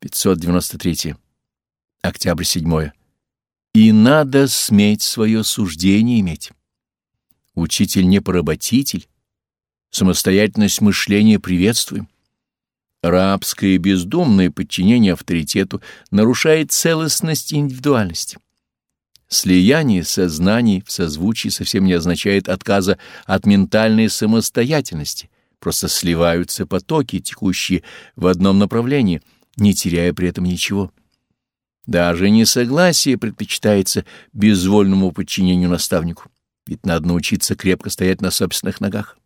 593. Октябрь 7. И надо сметь свое суждение иметь. Учитель не поработитель, самостоятельность мышления приветствуем. Рабское и бездумное подчинение авторитету нарушает целостность индивидуальности. Слияние сознаний в созвучии совсем не означает отказа от ментальной самостоятельности, просто сливаются потоки, текущие в одном направлении, не теряя при этом ничего. Даже несогласие предпочитается безвольному подчинению наставнику, ведь надо научиться крепко стоять на собственных ногах.